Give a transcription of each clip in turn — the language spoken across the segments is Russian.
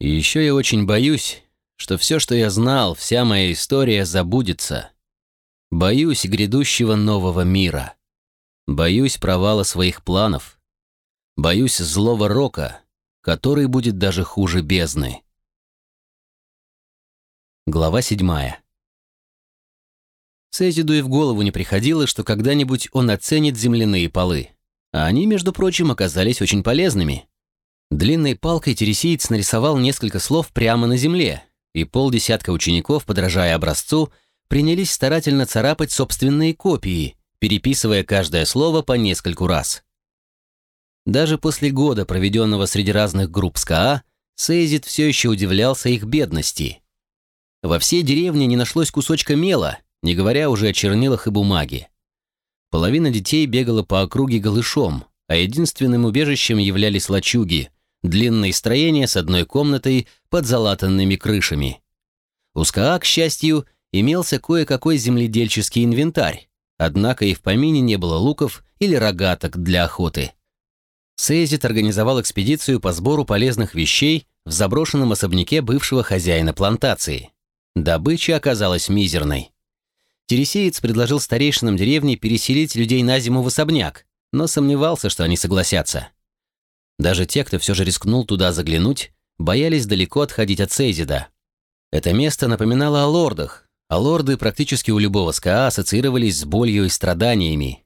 И еще я очень боюсь, что все, что я знал, вся моя история забудется. Боюсь грядущего нового мира. Боюсь провала своих планов. Боюсь злого рока, который будет даже хуже бездны. Глава седьмая. Сезиду и в голову не приходило, что когда-нибудь он оценит земляные полы. А они, между прочим, оказались очень полезными. Длинной палкой тересиец нарисовал несколько слов прямо на земле, и полдесятка учеников, подражая образцу, принялись старательно царапать собственные копии, переписывая каждое слово по нескольку раз. Даже после года, проведенного среди разных групп СКА, Сейзит все еще удивлялся их бедности. Во всей деревне не нашлось кусочка мела, не говоря уже о чернилах и бумаге. Половина детей бегала по округе голышом, а единственным убежищем являлись лачуги, длинные строения с одной комнатой под залатанными крышами. У СКА, к счастью, имелся кое-какой земледельческий инвентарь, однако и в помине не было луков или рогаток для охоты. Сейзит организовал экспедицию по сбору полезных вещей в заброшенном особняке бывшего хозяина плантации. Добыча оказалась мизерной. Тересеец предложил старейшинам деревни переселить людей на зиму в особняк, но сомневался, что они согласятся. Даже те, кто все же рискнул туда заглянуть, боялись далеко отходить от Сейзида. Это место напоминало о лордах, а лорды практически у любого СКА ассоциировались с болью и страданиями.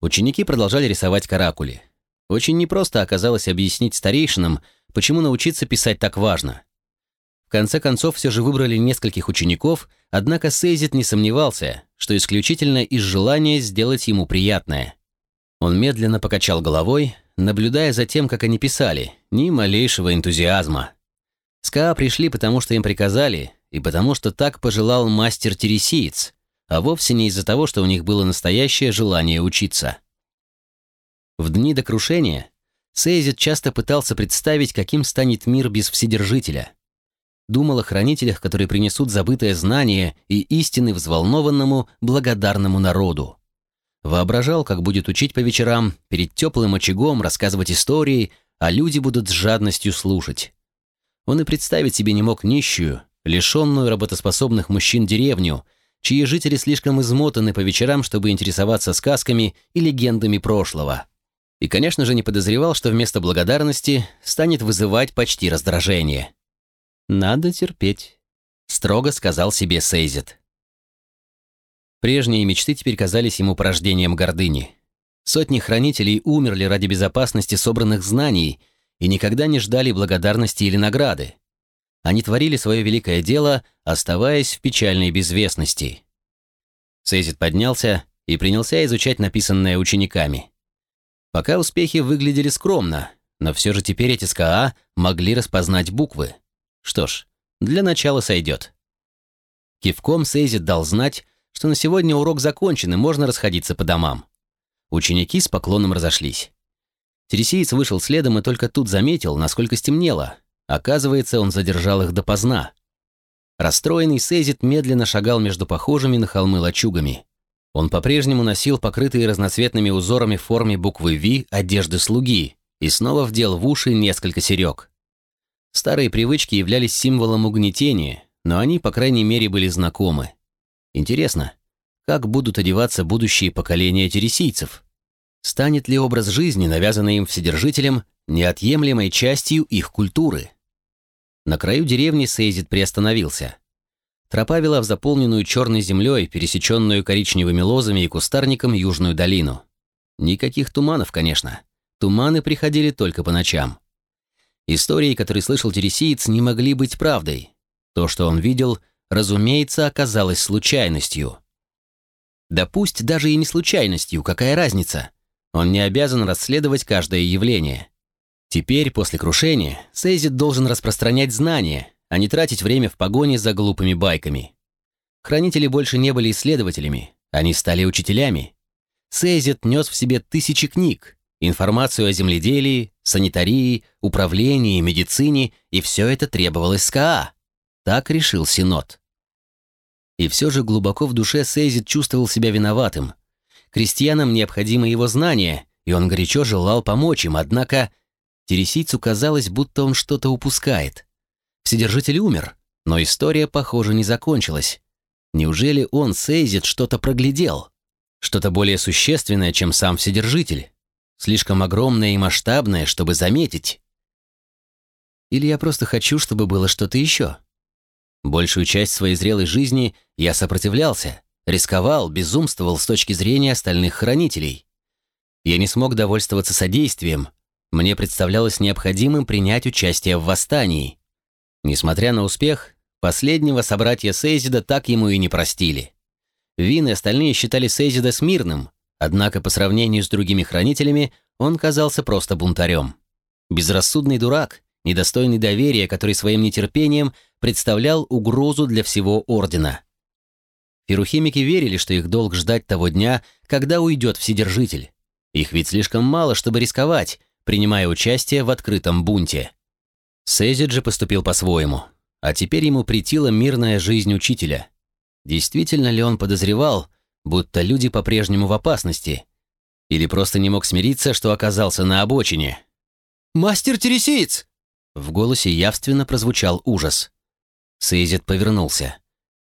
Ученики продолжали рисовать каракули. Очень непросто оказалось объяснить старейшинам, почему научиться писать так важно. В конце концов, все же выбрали нескольких учеников, однако Сейзит не сомневался, что исключительно из желания сделать ему приятное. Он медленно покачал головой, наблюдая за тем, как они писали, ни малейшего энтузиазма. СКА пришли, потому что им приказали, и потому что так пожелал мастер-тересиец, а вовсе не из-за того, что у них было настоящее желание учиться. В дни до крушения Сейзит часто пытался представить, каким станет мир без Вседержителя – думал о хранителях, которые принесут забытое знание и истины взволнованному, благодарному народу. Воображал, как будет учить по вечерам, перед теплым очагом рассказывать истории, а люди будут с жадностью слушать. Он и представить себе не мог нищую, лишенную работоспособных мужчин деревню, чьи жители слишком измотаны по вечерам, чтобы интересоваться сказками и легендами прошлого. И, конечно же, не подозревал, что вместо благодарности станет вызывать почти раздражение. «Надо терпеть», — строго сказал себе Сейзет. Прежние мечты теперь казались ему порождением гордыни. Сотни хранителей умерли ради безопасности собранных знаний и никогда не ждали благодарности или награды. Они творили свое великое дело, оставаясь в печальной безвестности. Сейзит поднялся и принялся изучать написанное учениками. Пока успехи выглядели скромно, но все же теперь эти СКА могли распознать буквы. Что ж, для начала сойдет. Кивком Сейзит дал знать, что на сегодня урок закончен и можно расходиться по домам. Ученики с поклоном разошлись. Тересиец вышел следом и только тут заметил, насколько стемнело. Оказывается, он задержал их допоздна. Расстроенный Сейзит медленно шагал между похожими на холмы лачугами. Он по-прежнему носил покрытые разноцветными узорами в форме буквы «Ви» одежды слуги и снова вдел в уши несколько серег. Старые привычки являлись символом угнетения, но они, по крайней мере, были знакомы. Интересно, как будут одеваться будущие поколения тересийцев? Станет ли образ жизни, навязанный им Вседержителем, неотъемлемой частью их культуры? На краю деревни Сейзит приостановился. Тропа вела в заполненную черной землей, пересеченную коричневыми лозами и кустарником южную долину. Никаких туманов, конечно. Туманы приходили только по ночам. Истории, которые слышал Тересиец, не могли быть правдой. То, что он видел, разумеется, оказалось случайностью. Да пусть даже и не случайностью, какая разница? Он не обязан расследовать каждое явление. Теперь, после крушения, Сейзит должен распространять знания, а не тратить время в погоне за глупыми байками. Хранители больше не были исследователями, они стали учителями. Сейзит нес в себе тысячи книг, информацию о земледелии, санитарии, управлении, медицине, и все это требовалось СКА. Так решил Синод. И все же глубоко в душе Сейзит чувствовал себя виноватым. Крестьянам необходимы его знания, и он горячо желал помочь им, однако Тересийцу казалось, будто он что-то упускает. Вседержитель умер, но история, похоже, не закончилась. Неужели он, Сейзит, что-то проглядел? Что-то более существенное, чем сам Вседержитель? Слишком огромное и масштабное, чтобы заметить? Или я просто хочу, чтобы было что-то еще? Большую часть своей зрелой жизни я сопротивлялся, рисковал, безумствовал с точки зрения остальных хранителей. Я не смог довольствоваться содействием. Мне представлялось необходимым принять участие в восстании. Несмотря на успех, последнего собратья Сейзида так ему и не простили. Вин и остальные считали Сейзида смирным, однако по сравнению с другими хранителями он казался просто бунтарем. Безрассудный дурак, недостойный доверия, который своим нетерпением представлял угрозу для всего Ордена. Ферухимики верили, что их долг ждать того дня, когда уйдет Вседержитель. Их ведь слишком мало, чтобы рисковать, принимая участие в открытом бунте. Сейзид же поступил по-своему, а теперь ему претила мирная жизнь учителя. Действительно ли он подозревал, будто люди по-прежнему в опасности? Или просто не мог смириться, что оказался на обочине? «Мастер Тересиец!» В голосе явственно прозвучал ужас. Сейзит повернулся.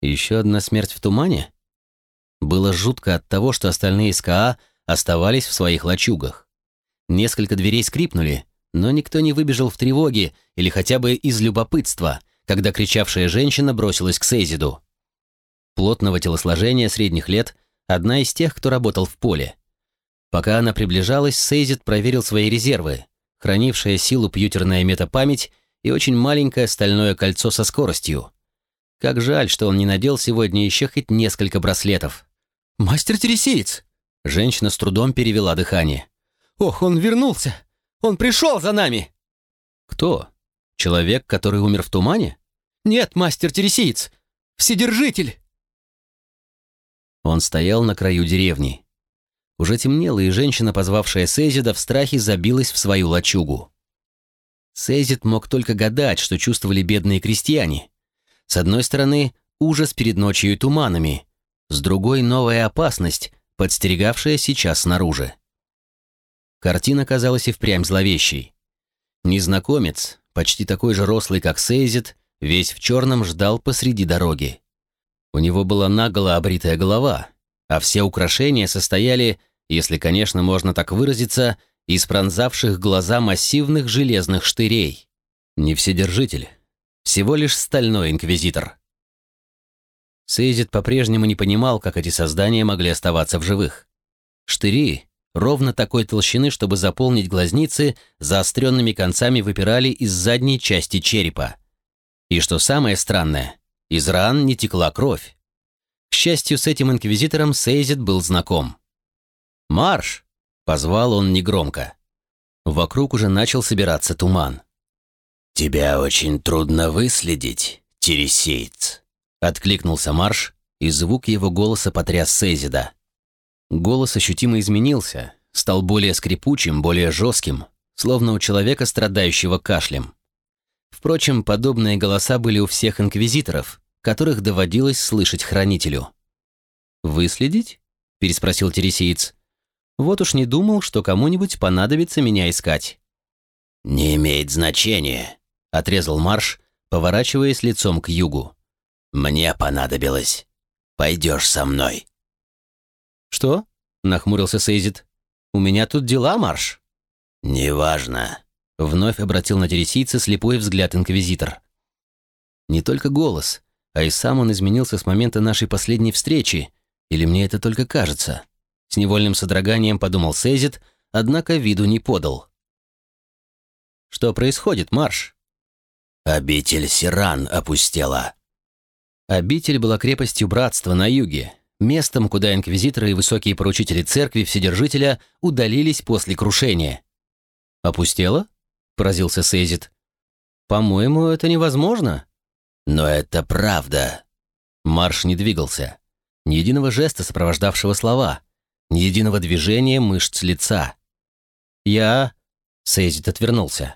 Еще одна смерть в тумане? Было жутко от того, что остальные СКА оставались в своих лачугах. Несколько дверей скрипнули, но никто не выбежал в тревоге или хотя бы из любопытства, когда кричавшая женщина бросилась к Сейзиду. Плотного телосложения средних лет, одна из тех, кто работал в поле. Пока она приближалась, Сейзид проверил свои резервы, хранившая силу пьютерная метапамять и очень маленькое стальное кольцо со скоростью. Как жаль, что он не надел сегодня еще хоть несколько браслетов. «Мастер Тересиец!» Женщина с трудом перевела дыхание. «Ох, он вернулся! Он пришел за нами!» «Кто? Человек, который умер в тумане?» «Нет, мастер Тересиец! Вседержитель!» Он стоял на краю деревни. Уже темнело, и женщина, позвавшая Сейзида, в страхе забилась в свою лачугу. Сейзид мог только гадать, что чувствовали бедные крестьяне. С одной стороны, ужас перед ночью и туманами, с другой — новая опасность, подстерегавшая сейчас снаружи. Картина казалась и впрямь зловещей. Незнакомец, почти такой же рослый, как Сейзит, весь в черном ждал посреди дороги. У него была наголо обритая голова, а все украшения состояли если, конечно, можно так выразиться, из пронзавших глаза массивных железных штырей. Не вседержитель, всего лишь стальной инквизитор. Сейзит по-прежнему не понимал, как эти создания могли оставаться в живых. Штыри, ровно такой толщины, чтобы заполнить глазницы, заостренными концами выпирали из задней части черепа. И что самое странное, из ран не текла кровь. К счастью, с этим инквизитором Сейзит был знаком. «Марш!» — позвал он негромко. Вокруг уже начал собираться туман. «Тебя очень трудно выследить, тересейц», — откликнулся Марш, и звук его голоса потряс Сейзида. Голос ощутимо изменился, стал более скрипучим, более жестким, словно у человека, страдающего кашлем. Впрочем, подобные голоса были у всех инквизиторов, которых доводилось слышать хранителю. «Выследить?» — переспросил Тересиец. Вот уж не думал, что кому-нибудь понадобится меня искать. «Не имеет значения», — отрезал Марш, поворачиваясь лицом к югу. «Мне понадобилось. Пойдешь со мной». «Что?» — нахмурился Сейзит. «У меня тут дела, Марш». «Неважно», — вновь обратил на тересийца слепой взгляд инквизитор. Не только голос, а и сам он изменился с момента нашей последней встречи, или мне это только кажется?» С невольным содроганием подумал Сейзит, однако виду не подал. «Что происходит, Марш?» «Обитель Сиран опустела». Обитель была крепостью братства на юге, местом, куда инквизиторы и высокие поручители церкви Вседержителя удалились после крушения. «Опустела?» — поразился Сейзит. «По-моему, это невозможно». «Но это правда». Марш не двигался. Ни единого жеста, сопровождавшего слова ни единого движения мышц лица. Я... Сейзит отвернулся.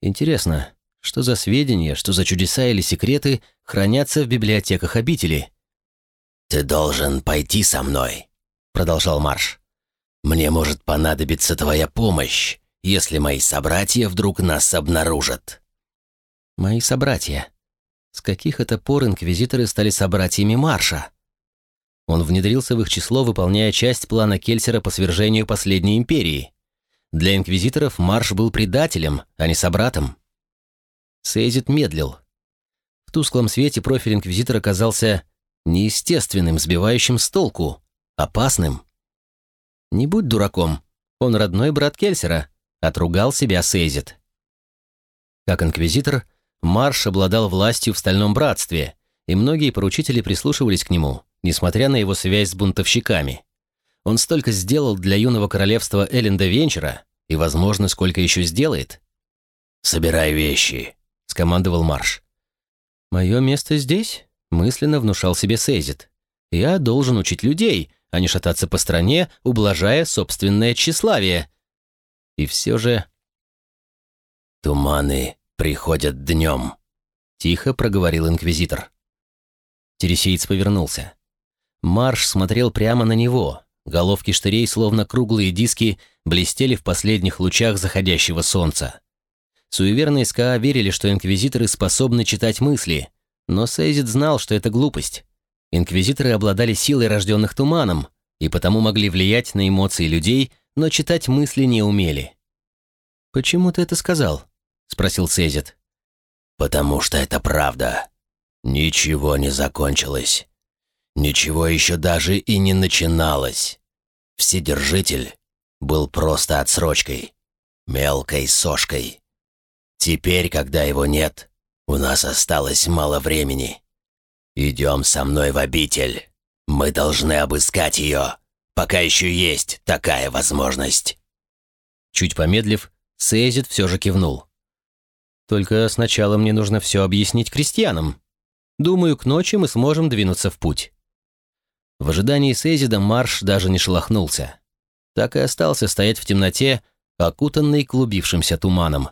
Интересно, что за сведения, что за чудеса или секреты хранятся в библиотеках обители? «Ты должен пойти со мной», — продолжал Марш. «Мне может понадобиться твоя помощь, если мои собратья вдруг нас обнаружат». Мои собратья. С каких это пор инквизиторы стали собратьями Марша? Он внедрился в их число, выполняя часть плана Кельсера по свержению последней империи. Для инквизиторов Марш был предателем, а не собратом. Сейзит медлил. В тусклом свете профиль инквизитора казался неестественным, сбивающим с толку, опасным. «Не будь дураком, он родной брат Кельсера», — отругал себя Сейзит. Как инквизитор, Марш обладал властью в Стальном Братстве, и многие поручители прислушивались к нему, несмотря на его связь с бунтовщиками. Он столько сделал для юного королевства Элленда Венчера, и, возможно, сколько еще сделает. «Собирай вещи», — скомандовал Марш. «Мое место здесь?» — мысленно внушал себе Сейзит. «Я должен учить людей, а не шататься по стране, ублажая собственное тщеславие». И все же... «Туманы приходят днем», — тихо проговорил инквизитор. Тересиец повернулся. Марш смотрел прямо на него. Головки штырей, словно круглые диски, блестели в последних лучах заходящего солнца. Суеверные СКА верили, что инквизиторы способны читать мысли, но Сейзит знал, что это глупость. Инквизиторы обладали силой, рожденных туманом, и потому могли влиять на эмоции людей, но читать мысли не умели. «Почему ты это сказал?» — спросил Сейзит. «Потому что это правда. Ничего не закончилось. Ничего еще даже и не начиналось. Вседержитель был просто отсрочкой, мелкой сошкой. Теперь, когда его нет, у нас осталось мало времени. Идем со мной в обитель. Мы должны обыскать ее, пока еще есть такая возможность». Чуть помедлив, Сейзит все же кивнул. «Только сначала мне нужно все объяснить крестьянам. Думаю, к ночи мы сможем двинуться в путь». В ожидании Сейзида марш даже не шелохнулся. Так и остался стоять в темноте, окутанный клубившимся туманом.